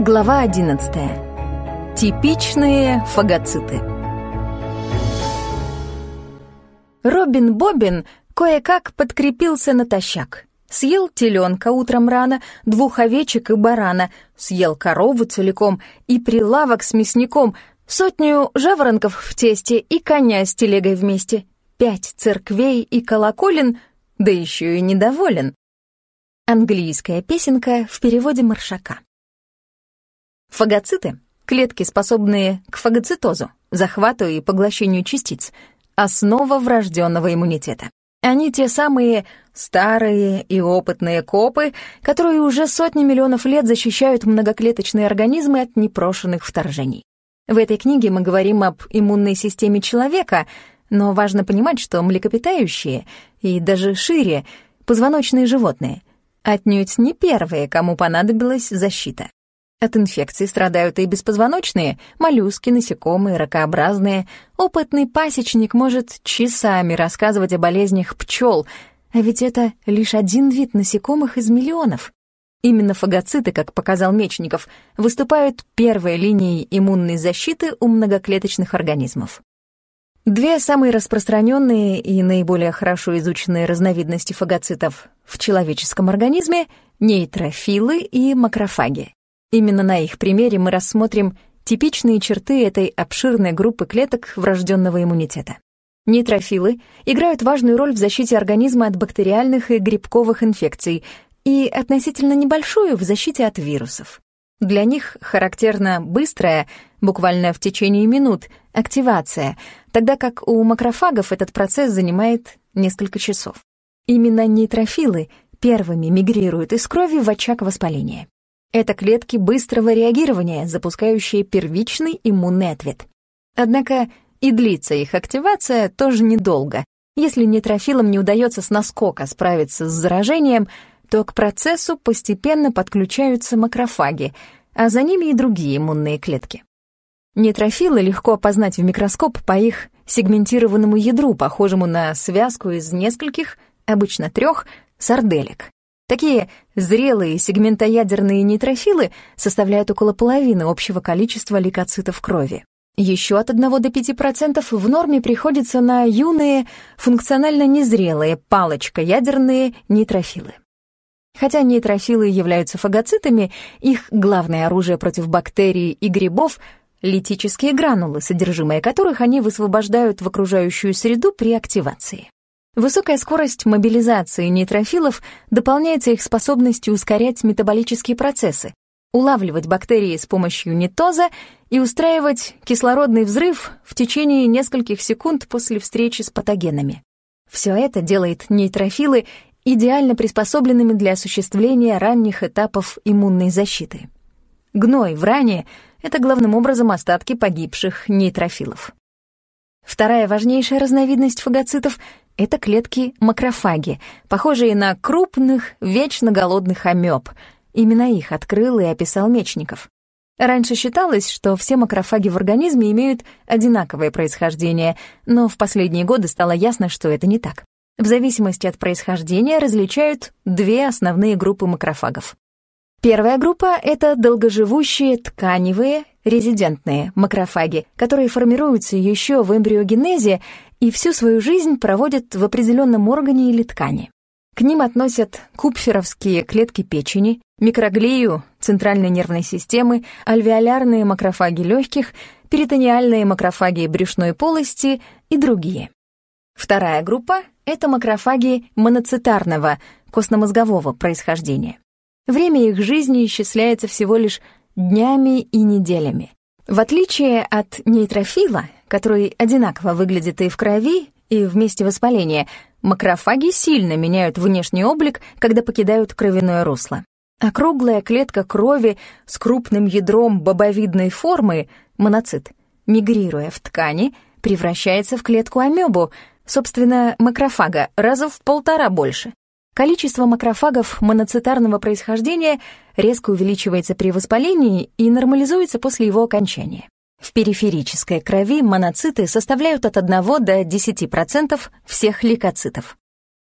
Глава 11. Типичные фагоциты. Робин Бобин кое-как подкрепился натощак. Съел теленка утром рано, двух овечек и барана, съел корову целиком и прилавок с мясником, сотню жаворонков в тесте и коня с телегой вместе, пять церквей и колоколен, да еще и недоволен. Английская песенка в переводе Маршака. Фагоциты — клетки, способные к фагоцитозу, захвату и поглощению частиц, основа врожденного иммунитета. Они те самые старые и опытные копы, которые уже сотни миллионов лет защищают многоклеточные организмы от непрошенных вторжений. В этой книге мы говорим об иммунной системе человека, но важно понимать, что млекопитающие и даже шире позвоночные животные отнюдь не первые, кому понадобилась защита. От инфекций страдают и беспозвоночные, моллюски, насекомые, ракообразные. Опытный пасечник может часами рассказывать о болезнях пчел, а ведь это лишь один вид насекомых из миллионов. Именно фагоциты, как показал Мечников, выступают первой линией иммунной защиты у многоклеточных организмов. Две самые распространенные и наиболее хорошо изученные разновидности фагоцитов в человеческом организме — нейтрофилы и макрофаги. Именно на их примере мы рассмотрим типичные черты этой обширной группы клеток врожденного иммунитета. Нейтрофилы играют важную роль в защите организма от бактериальных и грибковых инфекций и относительно небольшую в защите от вирусов. Для них характерна быстрая, буквально в течение минут, активация, тогда как у макрофагов этот процесс занимает несколько часов. Именно нейтрофилы первыми мигрируют из крови в очаг воспаления. Это клетки быстрого реагирования, запускающие первичный иммунный ответ. Однако и длится их активация тоже недолго. Если нейтрофилам не удается с наскока справиться с заражением, то к процессу постепенно подключаются макрофаги, а за ними и другие иммунные клетки. Нейтрофилы легко опознать в микроскоп по их сегментированному ядру, похожему на связку из нескольких, обычно трех, сарделек. Такие зрелые сегментоядерные нейтрофилы составляют около половины общего количества лейкоцитов крови. Еще от 1 до 5% в норме приходится на юные, функционально незрелые палочкоядерные нейтрофилы. Хотя нейтрофилы являются фагоцитами, их главное оружие против бактерий и грибов — литические гранулы, содержимое которых они высвобождают в окружающую среду при активации. Высокая скорость мобилизации нейтрофилов дополняется их способностью ускорять метаболические процессы, улавливать бактерии с помощью нитоза и устраивать кислородный взрыв в течение нескольких секунд после встречи с патогенами. Все это делает нейтрофилы идеально приспособленными для осуществления ранних этапов иммунной защиты. Гной в ране — это главным образом остатки погибших нейтрофилов. Вторая важнейшая разновидность фагоцитов это клетки-макрофаги, похожие на крупных, вечно голодных амеб. Именно их открыл и описал Мечников. Раньше считалось, что все макрофаги в организме имеют одинаковое происхождение, но в последние годы стало ясно, что это не так. В зависимости от происхождения различают две основные группы макрофагов. Первая группа — это долгоживущие тканевые, резидентные макрофаги, которые формируются еще в эмбриогенезе и всю свою жизнь проводят в определенном органе или ткани. К ним относят купферовские клетки печени, микроглию центральной нервной системы, альвеолярные макрофаги легких, перитониальные макрофаги брюшной полости и другие. Вторая группа — это макрофаги моноцитарного, костно-мозгового происхождения. Время их жизни исчисляется всего лишь днями и неделями. В отличие от нейтрофила, который одинаково выглядит и в крови, и в месте воспаления, макрофаги сильно меняют внешний облик, когда покидают кровяное русло. Округлая клетка крови с крупным ядром бобовидной формы, моноцит, мигрируя в ткани, превращается в клетку амебу, собственно, макрофага, раза в полтора больше. Количество макрофагов моноцитарного происхождения резко увеличивается при воспалении и нормализуется после его окончания. В периферической крови моноциты составляют от 1 до 10% всех лейкоцитов.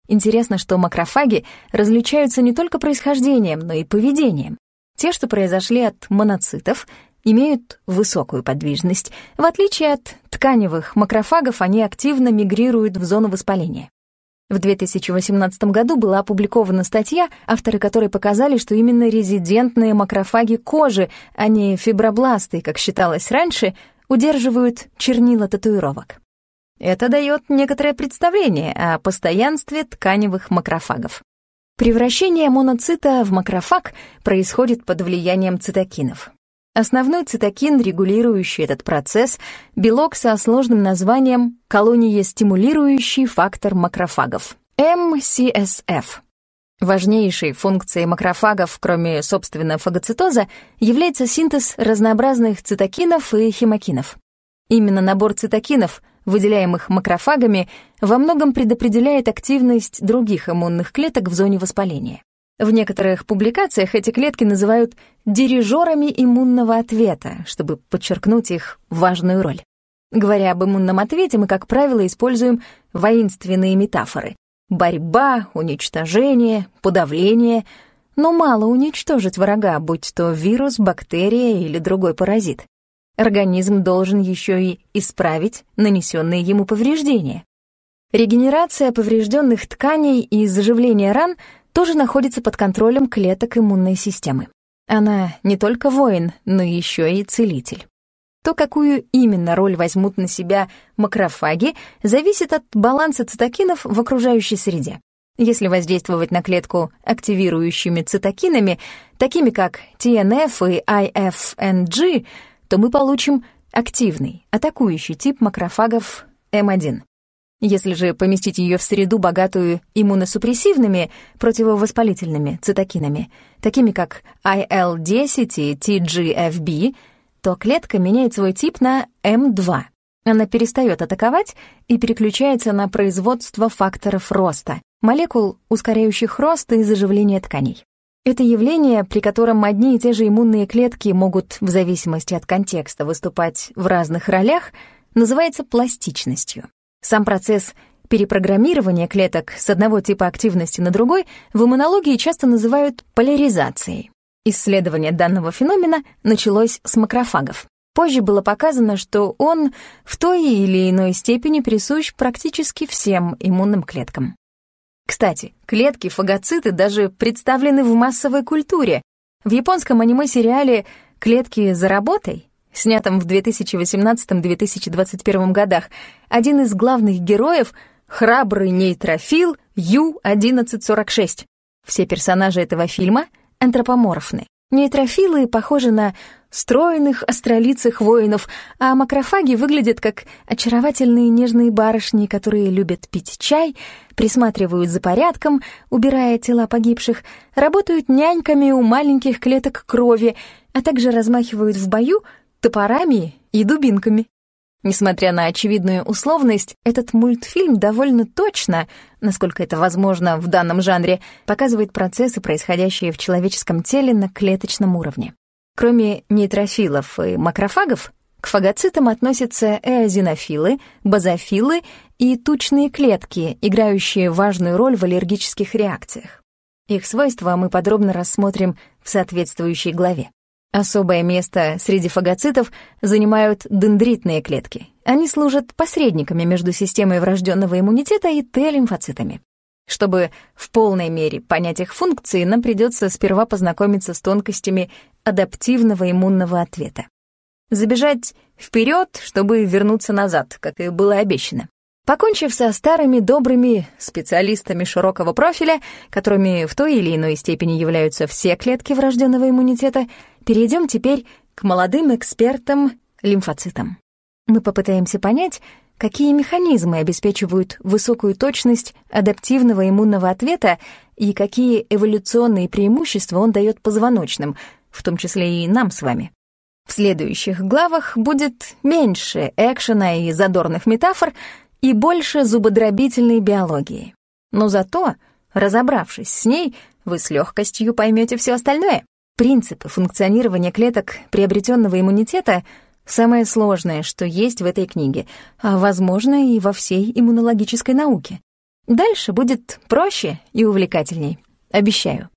Интересно, что макрофаги различаются не только происхождением, но и поведением. Те, что произошли от моноцитов, имеют высокую подвижность. В отличие от тканевых макрофагов, они активно мигрируют в зону воспаления. В 2018 году была опубликована статья, авторы которой показали, что именно резидентные макрофаги кожи, а не фибробласты, как считалось раньше, удерживают чернила татуировок. Это дает некоторое представление о постоянстве тканевых макрофагов. Превращение моноцита в макрофаг происходит под влиянием цитокинов. Основной цитокин, регулирующий этот процесс, белок со сложным названием колония-стимулирующий фактор макрофагов — МССФ. Важнейшей функцией макрофагов, кроме, собственно, фагоцитоза, является синтез разнообразных цитокинов и хемокинов. Именно набор цитокинов, выделяемых макрофагами, во многом предопределяет активность других иммунных клеток в зоне воспаления. В некоторых публикациях эти клетки называют дирижерами иммунного ответа, чтобы подчеркнуть их важную роль. Говоря об иммунном ответе, мы, как правило, используем воинственные метафоры. Борьба, уничтожение, подавление. Но мало уничтожить врага, будь то вирус, бактерия или другой паразит. Организм должен еще и исправить нанесенные ему повреждения. Регенерация поврежденных тканей и заживление ран — тоже находится под контролем клеток иммунной системы. Она не только воин, но еще и целитель. То, какую именно роль возьмут на себя макрофаги, зависит от баланса цитокинов в окружающей среде. Если воздействовать на клетку активирующими цитокинами, такими как TNF и IFNG, то мы получим активный, атакующий тип макрофагов М1. Если же поместить ее в среду, богатую иммуносупрессивными противовоспалительными цитокинами, такими как IL-10 и TGFB, то клетка меняет свой тип на М2. Она перестает атаковать и переключается на производство факторов роста, молекул, ускоряющих рост и заживление тканей. Это явление, при котором одни и те же иммунные клетки могут, в зависимости от контекста, выступать в разных ролях, называется пластичностью. Сам процесс перепрограммирования клеток с одного типа активности на другой в иммунологии часто называют поляризацией. Исследование данного феномена началось с макрофагов. Позже было показано, что он в той или иной степени присущ практически всем иммунным клеткам. Кстати, клетки-фагоциты даже представлены в массовой культуре. В японском аниме-сериале «Клетки за работой» снятом в 2018-2021 годах, один из главных героев — храбрый нейтрофил Ю-1146. Все персонажи этого фильма антропоморфны. Нейтрофилы похожи на стройных астролицых воинов, а макрофаги выглядят как очаровательные нежные барышни, которые любят пить чай, присматривают за порядком, убирая тела погибших, работают няньками у маленьких клеток крови, а также размахивают в бою топорами и дубинками. Несмотря на очевидную условность, этот мультфильм довольно точно, насколько это возможно в данном жанре, показывает процессы, происходящие в человеческом теле на клеточном уровне. Кроме нейтрофилов и макрофагов, к фагоцитам относятся эозинофилы, базофилы и тучные клетки, играющие важную роль в аллергических реакциях. Их свойства мы подробно рассмотрим в соответствующей главе. Особое место среди фагоцитов занимают дендритные клетки. Они служат посредниками между системой врожденного иммунитета и Т-лимфоцитами. Чтобы в полной мере понять их функции, нам придется сперва познакомиться с тонкостями адаптивного иммунного ответа. Забежать вперед, чтобы вернуться назад, как и было обещано. Покончив со старыми добрыми специалистами широкого профиля, которыми в той или иной степени являются все клетки врожденного иммунитета, перейдем теперь к молодым экспертам-лимфоцитам. Мы попытаемся понять, какие механизмы обеспечивают высокую точность адаптивного иммунного ответа и какие эволюционные преимущества он дает позвоночным, в том числе и нам с вами. В следующих главах будет меньше экшена и задорных метафор, и больше зубодробительной биологии. Но зато, разобравшись с ней, вы с легкостью поймете все остальное. Принципы функционирования клеток приобретенного иммунитета — самое сложное, что есть в этой книге, а, возможно, и во всей иммунологической науке. Дальше будет проще и увлекательней, обещаю.